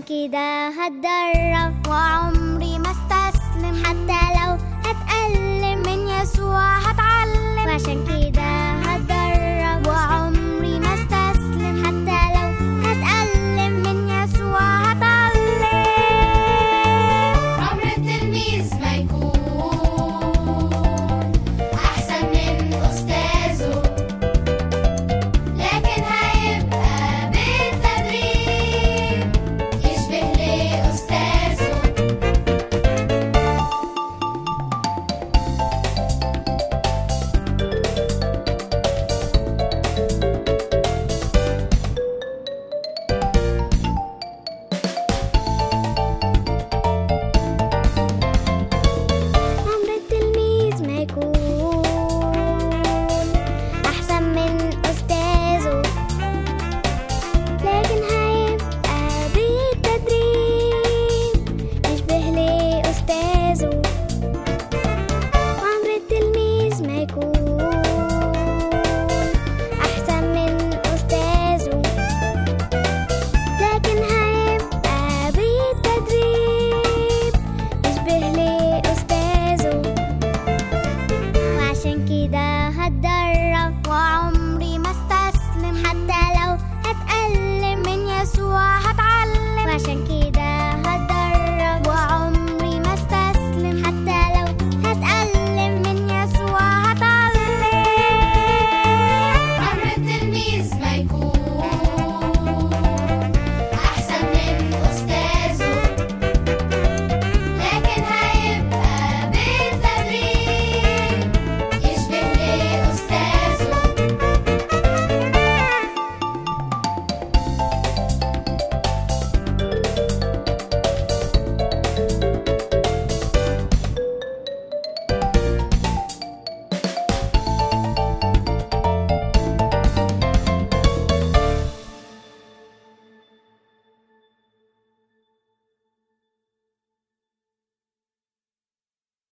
كده هتدرب.